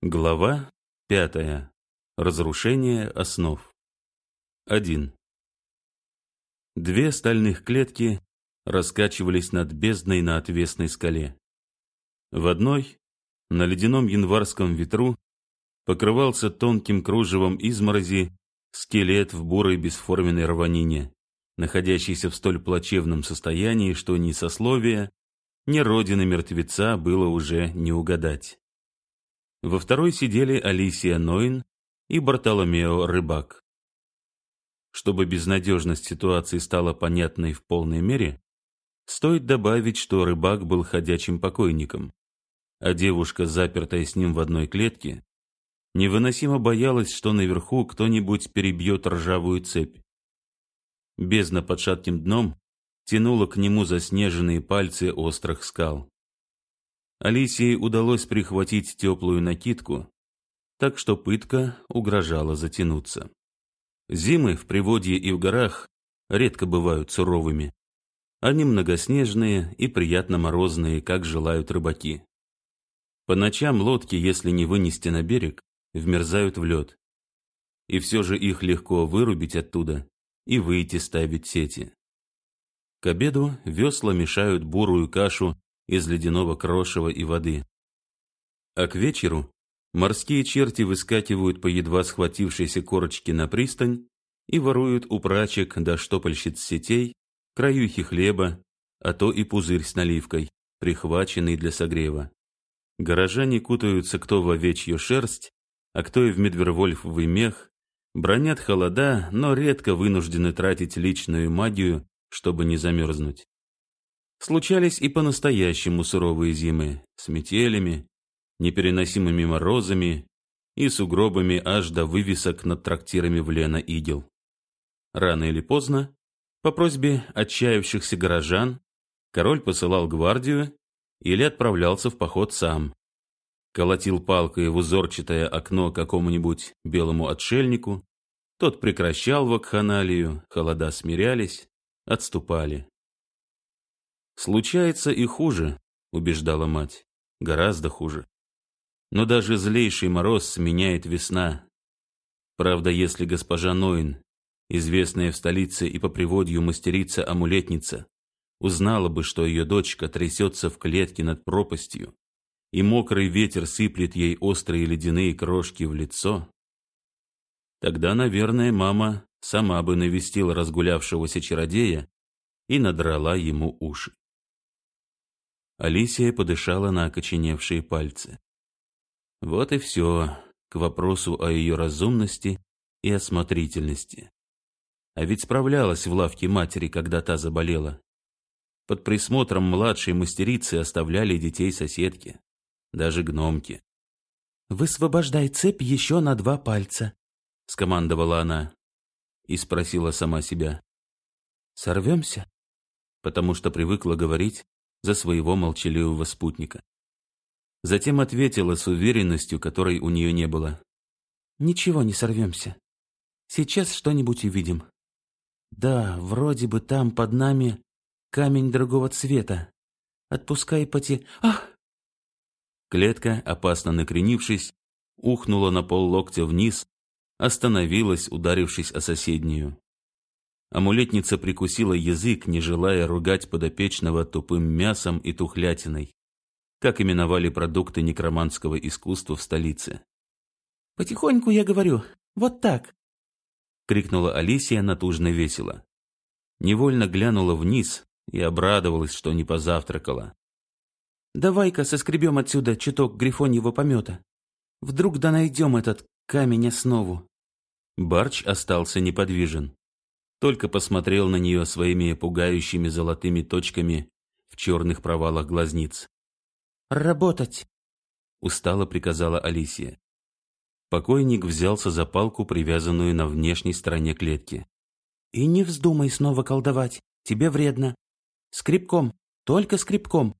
Глава пятая. Разрушение основ. 1. Две стальных клетки раскачивались над бездной на отвесной скале. В одной, на ледяном январском ветру, покрывался тонким кружевом изморози скелет в бурой бесформенной рванине, находящийся в столь плачевном состоянии, что ни сословия, ни родины мертвеца было уже не угадать. Во второй сидели Алисия Нойн и Бартоломео Рыбак. Чтобы безнадежность ситуации стала понятной в полной мере, стоит добавить, что Рыбак был ходячим покойником, а девушка, запертая с ним в одной клетке, невыносимо боялась, что наверху кто-нибудь перебьет ржавую цепь. Бездна под шатким дном тянула к нему заснеженные пальцы острых скал. Алисии удалось прихватить теплую накидку, так что пытка угрожала затянуться. Зимы в Приводье и в горах редко бывают суровыми. Они многоснежные и приятно морозные, как желают рыбаки. По ночам лодки, если не вынести на берег, вмерзают в лед. И все же их легко вырубить оттуда и выйти ставить сети. К обеду весла мешают бурую кашу из ледяного крошева и воды. А к вечеру морские черти выскакивают по едва схватившейся корочке на пристань и воруют у прачек до штопальщиц сетей, краюхи хлеба, а то и пузырь с наливкой, прихваченный для согрева. Горожане кутаются кто в овечью шерсть, а кто и в медвервольфовый мех, бронят холода, но редко вынуждены тратить личную магию, чтобы не замерзнуть. Случались и по-настоящему суровые зимы с метелями, непереносимыми морозами и сугробами аж до вывесок над трактирами в Лена-Игел. Рано или поздно, по просьбе отчаявшихся горожан, король посылал гвардию или отправлялся в поход сам. Колотил палкой в узорчатое окно какому-нибудь белому отшельнику, тот прекращал вакханалию, холода смирялись, отступали. «Случается и хуже», — убеждала мать, — «гораздо хуже. Но даже злейший мороз сменяет весна. Правда, если госпожа Ноин, известная в столице и по приводью мастерица-амулетница, узнала бы, что ее дочка трясется в клетке над пропастью, и мокрый ветер сыплет ей острые ледяные крошки в лицо, тогда, наверное, мама сама бы навестила разгулявшегося чародея и надрала ему уши. Алисия подышала на окоченевшие пальцы. Вот и все к вопросу о ее разумности и осмотрительности. А ведь справлялась в лавке матери, когда та заболела. Под присмотром младшей мастерицы оставляли детей соседки, даже гномки. «Высвобождай цепь еще на два пальца», — скомандовала она. И спросила сама себя. «Сорвемся?» Потому что привыкла говорить за своего молчаливого спутника. Затем ответила с уверенностью, которой у нее не было. «Ничего не сорвемся. Сейчас что-нибудь увидим. Да, вроде бы там под нами камень другого цвета. Отпускай поте... Ах!» Клетка, опасно накренившись, ухнула на пол локтя вниз, остановилась, ударившись о соседнюю. Амулетница прикусила язык, не желая ругать подопечного тупым мясом и тухлятиной, как именовали продукты некроманского искусства в столице. «Потихоньку я говорю, вот так!» — крикнула Алисия натужно весело. Невольно глянула вниз и обрадовалась, что не позавтракала. «Давай-ка соскребем отсюда чуток грифоньего помета. Вдруг да найдем этот камень основу». Барч остался неподвижен только посмотрел на нее своими пугающими золотыми точками в черных провалах глазниц. «Работать!» — устало приказала Алисия. Покойник взялся за палку, привязанную на внешней стороне клетки. «И не вздумай снова колдовать, тебе вредно. Скребком, только скребком».